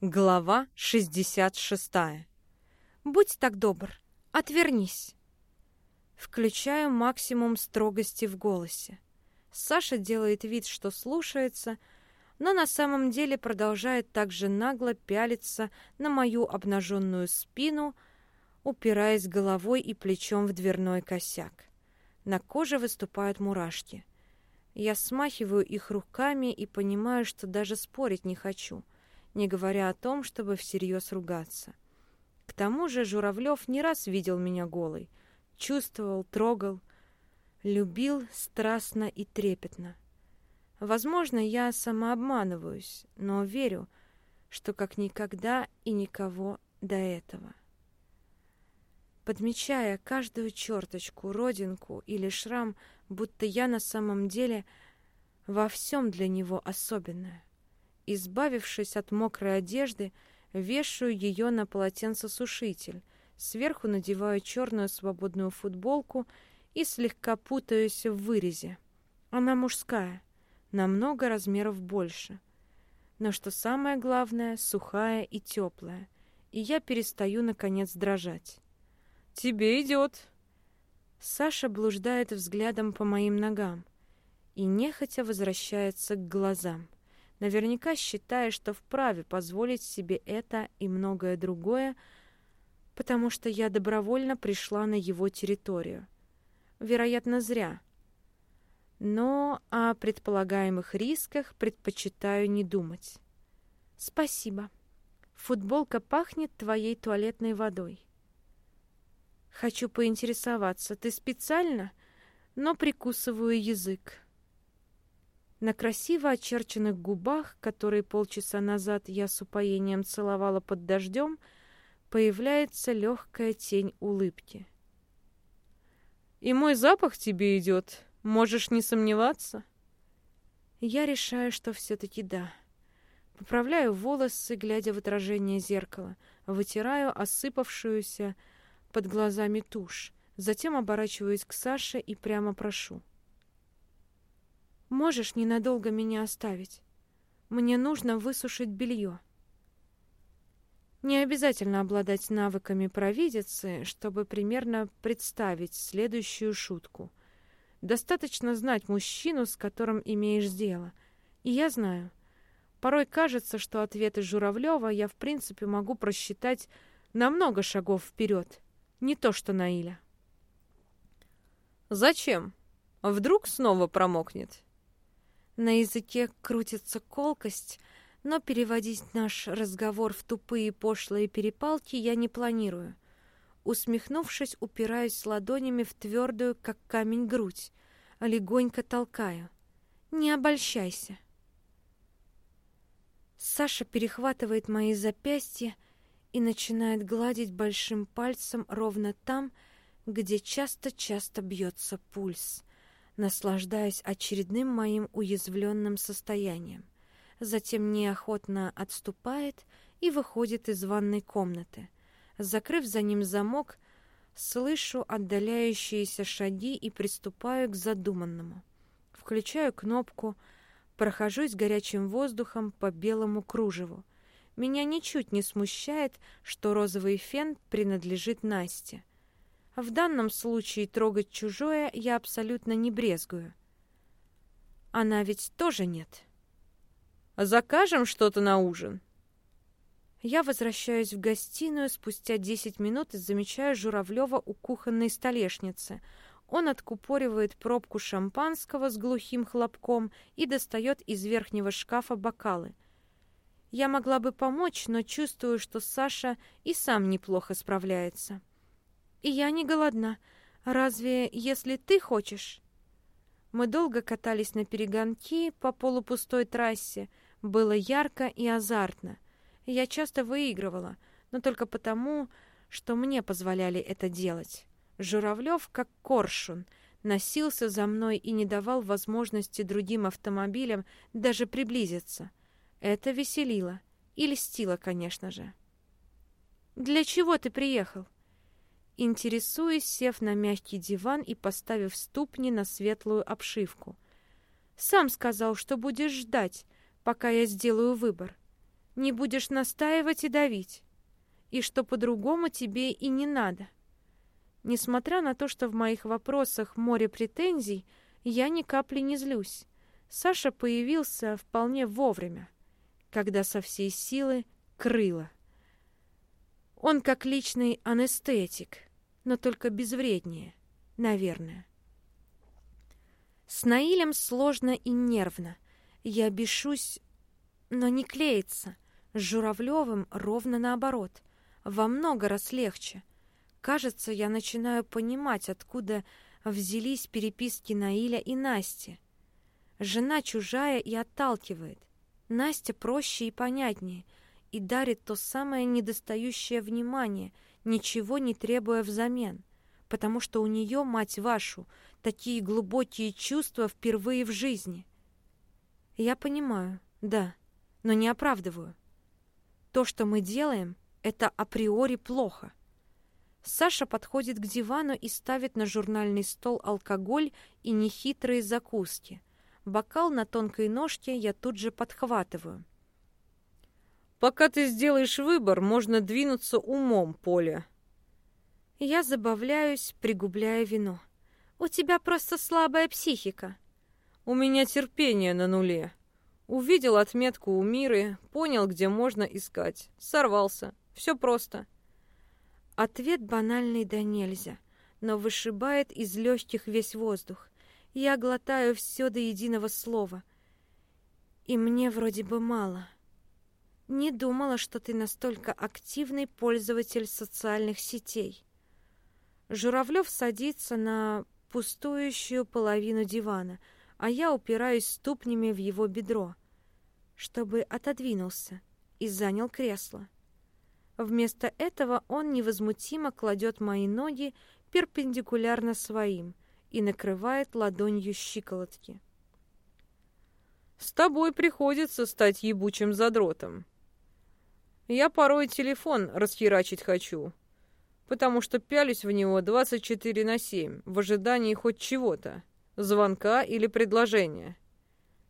Глава 66. Будь так добр, отвернись. Включаю максимум строгости в голосе. Саша делает вид, что слушается, но на самом деле продолжает так же нагло пялиться на мою обнаженную спину, упираясь головой и плечом в дверной косяк. На коже выступают мурашки. Я смахиваю их руками и понимаю, что даже спорить не хочу — не говоря о том, чтобы всерьез ругаться. К тому же Журавлев не раз видел меня голой, чувствовал, трогал, любил страстно и трепетно. Возможно, я самообманываюсь, но верю, что как никогда и никого до этого. Подмечая каждую черточку, родинку или шрам, будто я на самом деле во всем для него особенная. Избавившись от мокрой одежды, вешаю ее на полотенцесушитель, сверху надеваю черную свободную футболку и слегка путаюсь в вырезе. Она мужская, намного размеров больше. Но что самое главное, сухая и теплая, и я перестаю, наконец, дрожать. «Тебе идет!» Саша блуждает взглядом по моим ногам и нехотя возвращается к глазам наверняка считая, что вправе позволить себе это и многое другое, потому что я добровольно пришла на его территорию. Вероятно, зря. Но о предполагаемых рисках предпочитаю не думать. Спасибо. Футболка пахнет твоей туалетной водой. Хочу поинтересоваться, ты специально, но прикусываю язык. На красиво очерченных губах, которые полчаса назад я с упоением целовала под дождем, появляется легкая тень улыбки. «И мой запах тебе идет, можешь не сомневаться?» Я решаю, что все-таки да. Поправляю волосы, глядя в отражение зеркала, вытираю осыпавшуюся под глазами тушь, затем оборачиваюсь к Саше и прямо прошу. Можешь ненадолго меня оставить? Мне нужно высушить белье. Не обязательно обладать навыками провидицы, чтобы примерно представить следующую шутку. Достаточно знать мужчину, с которым имеешь дело. И я знаю. Порой кажется, что ответы Журавлева я в принципе могу просчитать на много шагов вперед. Не то что Наиля. «Зачем? Вдруг снова промокнет?» На языке крутится колкость, но переводить наш разговор в тупые пошлые перепалки я не планирую. Усмехнувшись, упираюсь ладонями в твердую, как камень, грудь, легонько толкаю. «Не обольщайся!» Саша перехватывает мои запястья и начинает гладить большим пальцем ровно там, где часто-часто бьется пульс наслаждаясь очередным моим уязвленным состоянием. Затем неохотно отступает и выходит из ванной комнаты. Закрыв за ним замок, слышу отдаляющиеся шаги и приступаю к задуманному. Включаю кнопку, прохожусь горячим воздухом по белому кружеву. Меня ничуть не смущает, что розовый фен принадлежит Насте. В данном случае трогать чужое я абсолютно не брезгую. Она ведь тоже нет. «Закажем что-то на ужин?» Я возвращаюсь в гостиную спустя десять минут и замечаю Журавлева у кухонной столешницы. Он откупоривает пробку шампанского с глухим хлопком и достает из верхнего шкафа бокалы. Я могла бы помочь, но чувствую, что Саша и сам неплохо справляется. И я не голодна. Разве если ты хочешь? Мы долго катались на перегонки по полупустой трассе. Было ярко и азартно. Я часто выигрывала, но только потому, что мне позволяли это делать. Журавлев, как коршун, носился за мной и не давал возможности другим автомобилям даже приблизиться. Это веселило и льстило, конечно же. «Для чего ты приехал?» Интересуясь, сев на мягкий диван и поставив ступни на светлую обшивку. «Сам сказал, что будешь ждать, пока я сделаю выбор. не будешь настаивать и давить, и что по-другому тебе и не надо. Несмотря на то, что в моих вопросах море претензий, я ни капли не злюсь. Саша появился вполне вовремя, когда со всей силы крыло. Он как личный анестетик, но только безвреднее, наверное. С Наилем сложно и нервно. Я бешусь, но не клеится. С Журавлевым ровно наоборот. Во много раз легче. Кажется, я начинаю понимать, откуда взялись переписки Наиля и Насти. Жена чужая и отталкивает. Настя проще и понятнее, и дарит то самое недостающее внимание, ничего не требуя взамен, потому что у нее, мать вашу, такие глубокие чувства впервые в жизни. Я понимаю, да, но не оправдываю. То, что мы делаем, это априори плохо. Саша подходит к дивану и ставит на журнальный стол алкоголь и нехитрые закуски. Бокал на тонкой ножке я тут же подхватываю. «Пока ты сделаешь выбор, можно двинуться умом, Поля». Я забавляюсь, пригубляя вино. «У тебя просто слабая психика». «У меня терпение на нуле». Увидел отметку у Миры, понял, где можно искать. Сорвался. Все просто. Ответ банальный да нельзя, но вышибает из легких весь воздух. Я глотаю все до единого слова. И мне вроде бы мало. Не думала, что ты настолько активный пользователь социальных сетей. Журавлев садится на пустующую половину дивана, а я упираюсь ступнями в его бедро, чтобы отодвинулся и занял кресло. Вместо этого он невозмутимо кладет мои ноги перпендикулярно своим и накрывает ладонью щиколотки. «С тобой приходится стать ебучим задротом. Я порой телефон расхерачить хочу, потому что пялюсь в него 24 на 7 в ожидании хоть чего-то, звонка или предложения».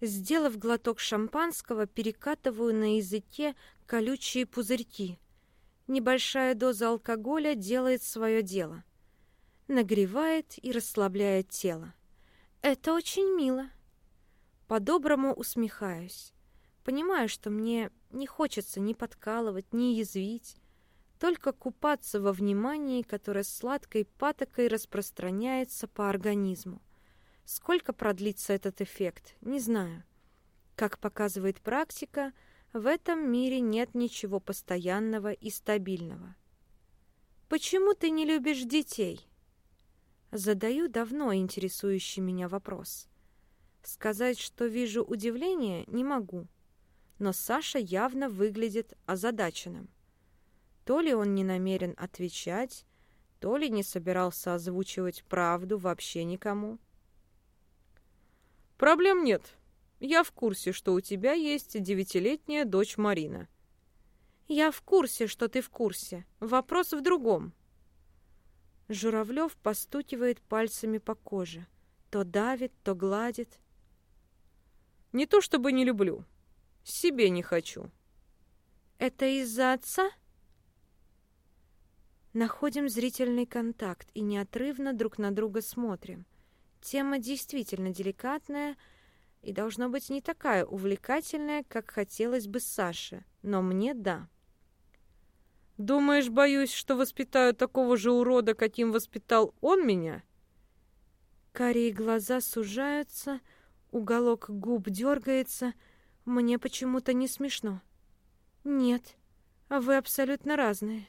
Сделав глоток шампанского, перекатываю на языке колючие пузырьки – небольшая доза алкоголя делает свое дело. Нагревает и расслабляет тело. Это очень мило. По-доброму усмехаюсь. Понимаю, что мне не хочется ни подкалывать, ни язвить, только купаться во внимании, которое сладкой патокой распространяется по организму. Сколько продлится этот эффект, не знаю. Как показывает практика, в этом мире нет ничего постоянного и стабильного. Почему ты не любишь детей? Задаю давно интересующий меня вопрос. Сказать, что вижу удивление, не могу. Но Саша явно выглядит озадаченным. То ли он не намерен отвечать, то ли не собирался озвучивать правду вообще никому. «Проблем нет», я в курсе, что у тебя есть девятилетняя дочь Марина. Я в курсе, что ты в курсе. Вопрос в другом. Журавлев постукивает пальцами по коже. То давит, то гладит. Не то чтобы не люблю. Себе не хочу. Это из-за отца? Находим зрительный контакт и неотрывно друг на друга смотрим. Тема действительно деликатная — и должно быть не такая увлекательная, как хотелось бы Саше, но мне да. Думаешь, боюсь, что воспитаю такого же урода, каким воспитал он меня? Карие глаза сужаются, уголок губ дергается. Мне почему-то не смешно. Нет, а вы абсолютно разные.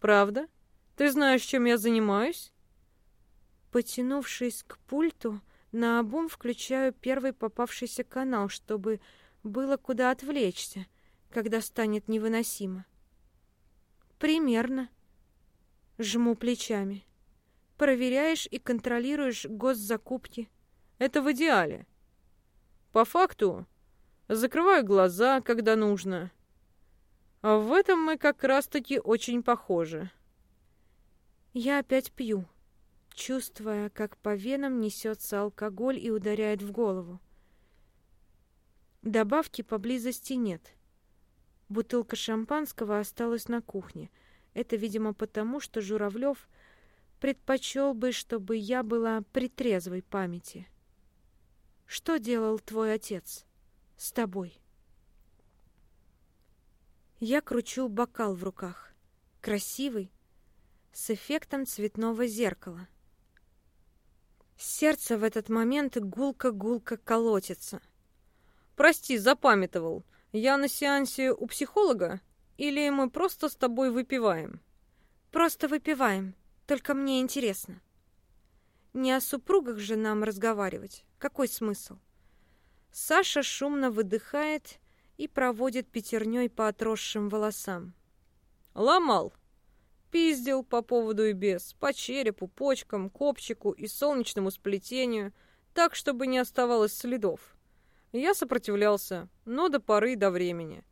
Правда? Ты знаешь, чем я занимаюсь? Потянувшись к пульту, на обум включаю первый попавшийся канал, чтобы было куда отвлечься, когда станет невыносимо. Примерно. Жму плечами. Проверяешь и контролируешь госзакупки. Это в идеале. По факту закрываю глаза, когда нужно. А в этом мы как раз-таки очень похожи. Я опять пью чувствуя, как по венам несется алкоголь и ударяет в голову. Добавки поблизости нет. Бутылка шампанского осталась на кухне. Это, видимо, потому, что Журавлев предпочел бы, чтобы я была при трезвой памяти. Что делал твой отец с тобой? Я кручу бокал в руках. Красивый, с эффектом цветного зеркала. Сердце в этот момент гулко-гулко колотится. «Прости, запамятовал. Я на сеансе у психолога? Или мы просто с тобой выпиваем?» «Просто выпиваем. Только мне интересно. Не о супругах же нам разговаривать. Какой смысл?» Саша шумно выдыхает и проводит пятерней по отросшим волосам. «Ломал!» Пиздил по поводу и без, по черепу, почкам, копчику и солнечному сплетению, так, чтобы не оставалось следов. Я сопротивлялся, но до поры до времени.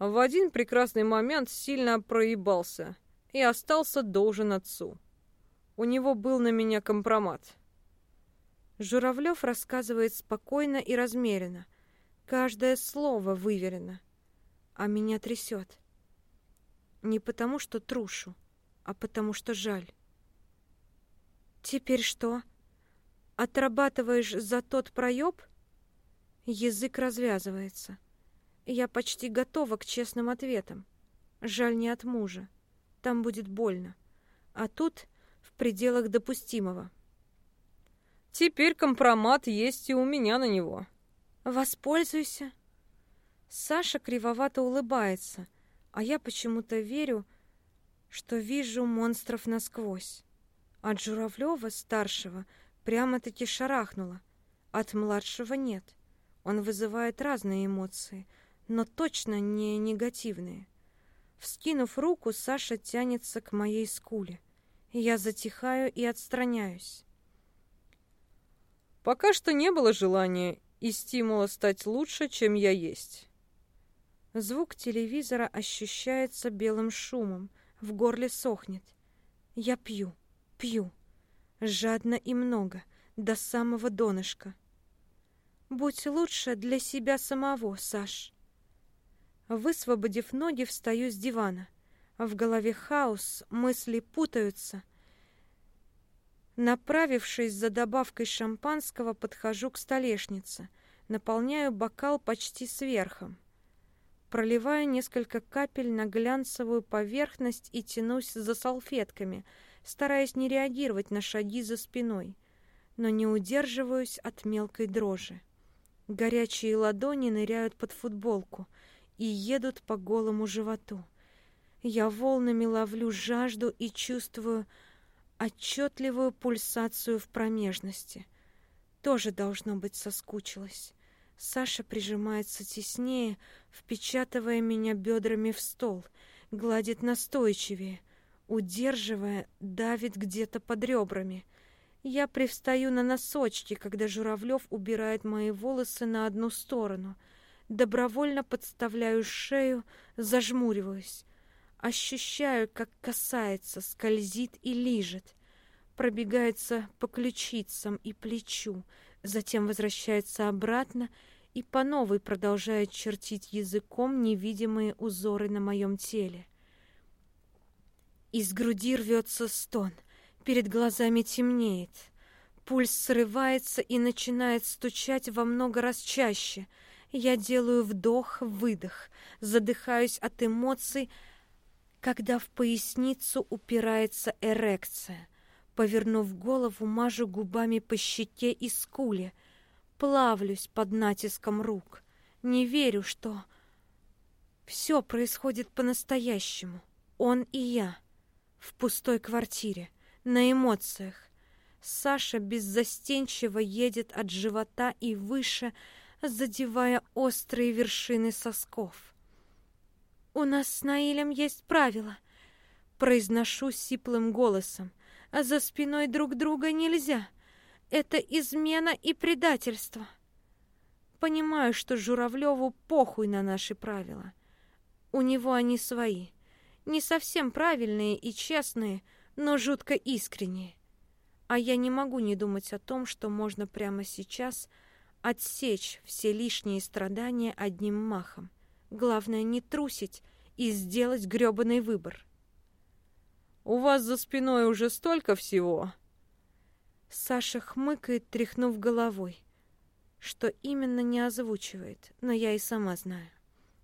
В один прекрасный момент сильно проебался и остался должен отцу. У него был на меня компромат. Журавлев рассказывает спокойно и размеренно. Каждое слово выверено. А меня трясет. Не потому, что трушу, а потому, что жаль. Теперь что? Отрабатываешь за тот проеб? Язык развязывается. Я почти готова к честным ответам. Жаль не от мужа. Там будет больно. А тут в пределах допустимого. Теперь компромат есть и у меня на него. Воспользуйся. Саша кривовато улыбается, а я почему-то верю, что вижу монстров насквозь. От Журавлева, старшего, прямо-таки шарахнуло. От младшего нет. Он вызывает разные эмоции, но точно не негативные. Вскинув руку, Саша тянется к моей скуле. Я затихаю и отстраняюсь. Пока что не было желания и стимула стать лучше, чем я есть. Звук телевизора ощущается белым шумом, в горле сохнет. Я пью, пью, жадно и много, до самого донышка. Будь лучше для себя самого, Саш. Высвободив ноги, встаю с дивана. В голове хаос, мысли путаются. Направившись за добавкой шампанского, подхожу к столешнице, наполняю бокал почти сверхом. Проливаю несколько капель на глянцевую поверхность и тянусь за салфетками, стараясь не реагировать на шаги за спиной, но не удерживаюсь от мелкой дрожи. Горячие ладони ныряют под футболку и едут по голому животу. Я волнами ловлю жажду и чувствую отчетливую пульсацию в промежности. Тоже, должно быть, соскучилась. Саша прижимается теснее, впечатывая меня бедрами в стол, гладит настойчивее, удерживая, давит где-то под ребрами. Я привстаю на носочки, когда Журавлев убирает мои волосы на одну сторону. Добровольно подставляю шею, зажмуриваюсь. Ощущаю, как касается, скользит и лижет. Пробегается по ключицам и плечу, затем возвращается обратно и по новой продолжает чертить языком невидимые узоры на моем теле. Из груди рвется стон, перед глазами темнеет. Пульс срывается и начинает стучать во много раз чаще. Я делаю вдох-выдох, задыхаюсь от эмоций, когда в поясницу упирается эрекция. Повернув голову, мажу губами по щеке и скуле. Плавлюсь под натиском рук. Не верю, что... Все происходит по-настоящему. Он и я. В пустой квартире. На эмоциях. Саша беззастенчиво едет от живота и выше, задевая острые вершины сосков. «У нас с Наилем есть правила», — произношу сиплым голосом — а за спиной друг друга нельзя. Это измена и предательство. Понимаю, что Журавлеву похуй на наши правила. У него они свои. Не совсем правильные и честные, но жутко искренние. А я не могу не думать о том, что можно прямо сейчас отсечь все лишние страдания одним махом. Главное не трусить и сделать грёбаный выбор. «У вас за спиной уже столько всего!» Саша хмыкает, тряхнув головой. Что именно не озвучивает, но я и сама знаю.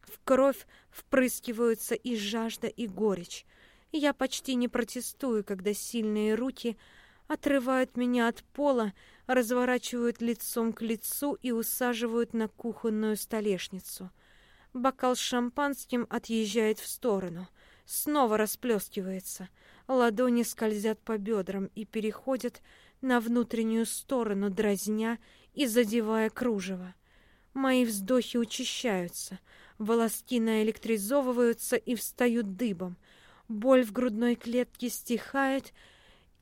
В кровь впрыскиваются и жажда, и горечь. Я почти не протестую, когда сильные руки отрывают меня от пола, разворачивают лицом к лицу и усаживают на кухонную столешницу. Бокал с шампанским отъезжает в сторону, снова расплескивается. Ладони скользят по бедрам и переходят на внутреннюю сторону, дразня и задевая кружево. Мои вздохи учащаются, волоски наэлектризовываются и встают дыбом. Боль в грудной клетке стихает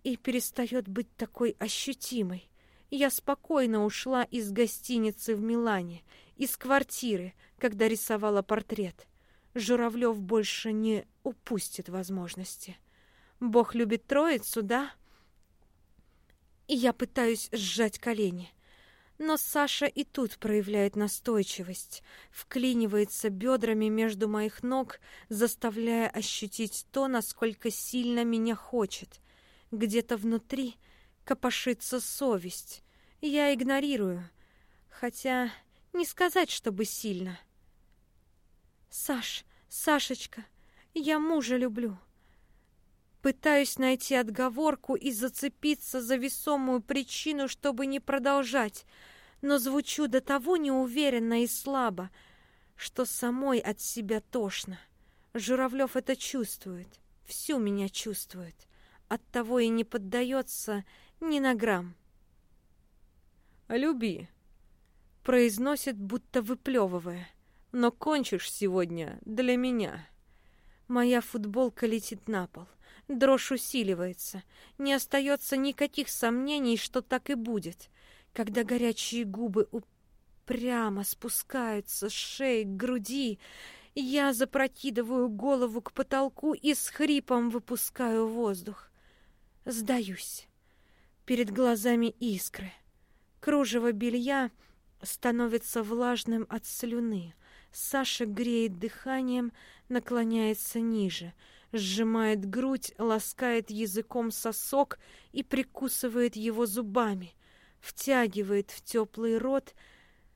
и перестает быть такой ощутимой. Я спокойно ушла из гостиницы в Милане, из квартиры, когда рисовала портрет. Журавлев больше не упустит возможности. Бог любит троицу, да? И я пытаюсь сжать колени. Но Саша и тут проявляет настойчивость, вклинивается бедрами между моих ног, заставляя ощутить то, насколько сильно меня хочет. Где-то внутри копошится совесть. Я игнорирую, хотя не сказать, чтобы сильно. Саш, Сашечка, я мужа люблю. Пытаюсь найти отговорку и зацепиться за весомую причину, чтобы не продолжать, но звучу до того неуверенно и слабо, что самой от себя тошно. Журавлев это чувствует, всю меня чувствует, оттого и не поддается ни на грамм. «Люби», — произносит, будто выплевывая, «но кончишь сегодня для меня». Моя футболка летит на пол. Дрожь усиливается. Не остается никаких сомнений, что так и будет. Когда горячие губы упрямо спускаются с шеи к груди, я запрокидываю голову к потолку и с хрипом выпускаю воздух. Сдаюсь. Перед глазами искры. Кружево белья становится влажным от слюны. Саша греет дыханием, наклоняется ниже — сжимает грудь, ласкает языком сосок и прикусывает его зубами, втягивает в теплый рот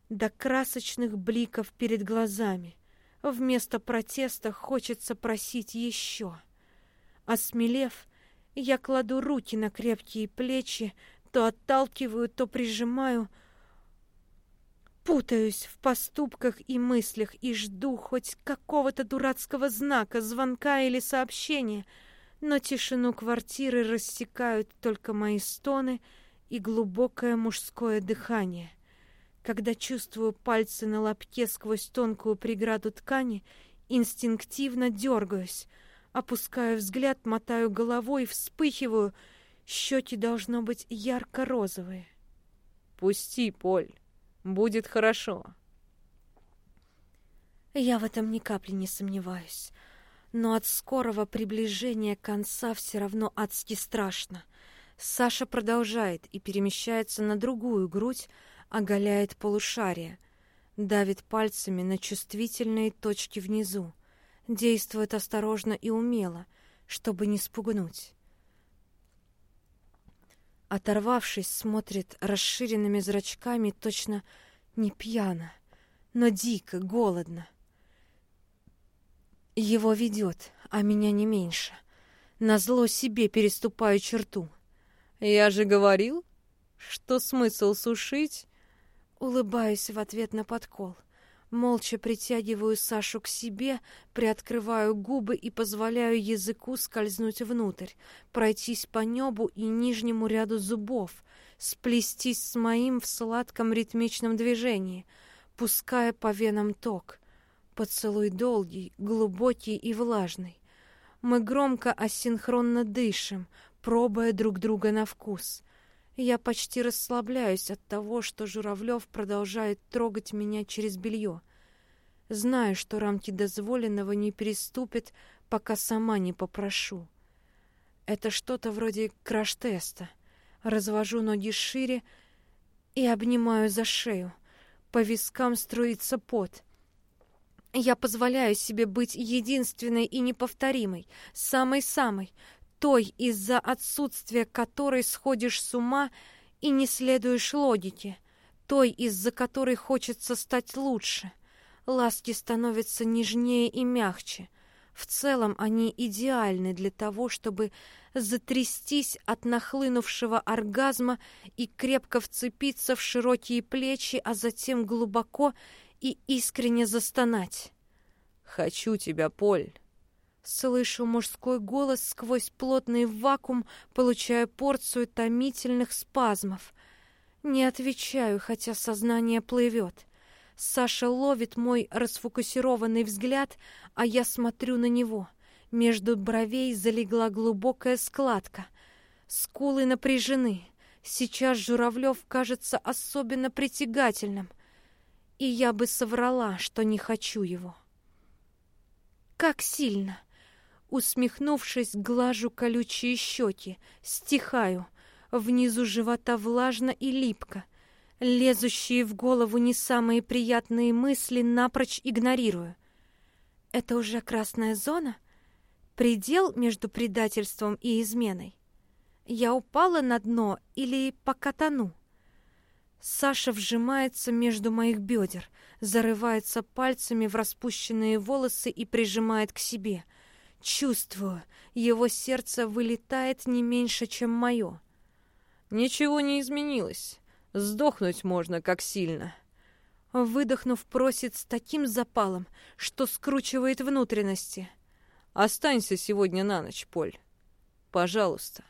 до красочных бликов перед глазами. Вместо протеста хочется просить еще. Осмелев, я кладу руки на крепкие плечи, то отталкиваю, то прижимаю, Путаюсь в поступках и мыслях и жду хоть какого-то дурацкого знака, звонка или сообщения, но тишину квартиры рассекают только мои стоны и глубокое мужское дыхание. Когда чувствую пальцы на лобке сквозь тонкую преграду ткани, инстинктивно дергаюсь, опускаю взгляд, мотаю головой, вспыхиваю, щеки должно быть ярко-розовые. «Пусти, Поль!» Будет хорошо. Я в этом ни капли не сомневаюсь. Но от скорого приближения конца все равно адски страшно. Саша продолжает и перемещается на другую грудь, оголяет полушарие, давит пальцами на чувствительные точки внизу, действует осторожно и умело, чтобы не спугнуть. Оторвавшись, смотрит расширенными зрачками, точно не пьяно, но дико, голодно. Его ведет, а меня не меньше. Назло себе переступаю черту. Я же говорил, что смысл сушить? Улыбаюсь в ответ на подкол. Молча притягиваю Сашу к себе, приоткрываю губы и позволяю языку скользнуть внутрь, пройтись по небу и нижнему ряду зубов, сплестись с моим в сладком ритмичном движении, пуская по венам ток. Поцелуй долгий, глубокий и влажный. Мы громко асинхронно дышим, пробуя друг друга на вкус. Я почти расслабляюсь от того, что Журавлев продолжает трогать меня через белье. Знаю, что рамки дозволенного не переступит, пока сама не попрошу. Это что-то вроде краш-теста. Развожу ноги шире и обнимаю за шею. По вискам струится пот. Я позволяю себе быть единственной и неповторимой, самой-самой, той, из-за отсутствия которой сходишь с ума и не следуешь логике, той, из-за которой хочется стать лучше. Ласки становятся нежнее и мягче. В целом они идеальны для того, чтобы затрястись от нахлынувшего оргазма и крепко вцепиться в широкие плечи, а затем глубоко и искренне застонать. «Хочу тебя, Поль!» Слышу мужской голос сквозь плотный вакуум, получая порцию томительных спазмов. Не отвечаю, хотя сознание плывет. Саша ловит мой расфокусированный взгляд, а я смотрю на него. Между бровей залегла глубокая складка. Скулы напряжены. Сейчас Журавлев кажется особенно притягательным — и я бы соврала, что не хочу его. Как сильно! Усмехнувшись, глажу колючие щеки, стихаю. Внизу живота влажно и липко. Лезущие в голову не самые приятные мысли напрочь игнорирую. Это уже красная зона? Предел между предательством и изменой? Я упала на дно или пока тону? Саша вжимается между моих бедер, зарывается пальцами в распущенные волосы и прижимает к себе. Чувствую, его сердце вылетает не меньше, чем мое. Ничего не изменилось. Сдохнуть можно как сильно. Выдохнув, просит с таким запалом, что скручивает внутренности. Останься сегодня на ночь, Поль. Пожалуйста.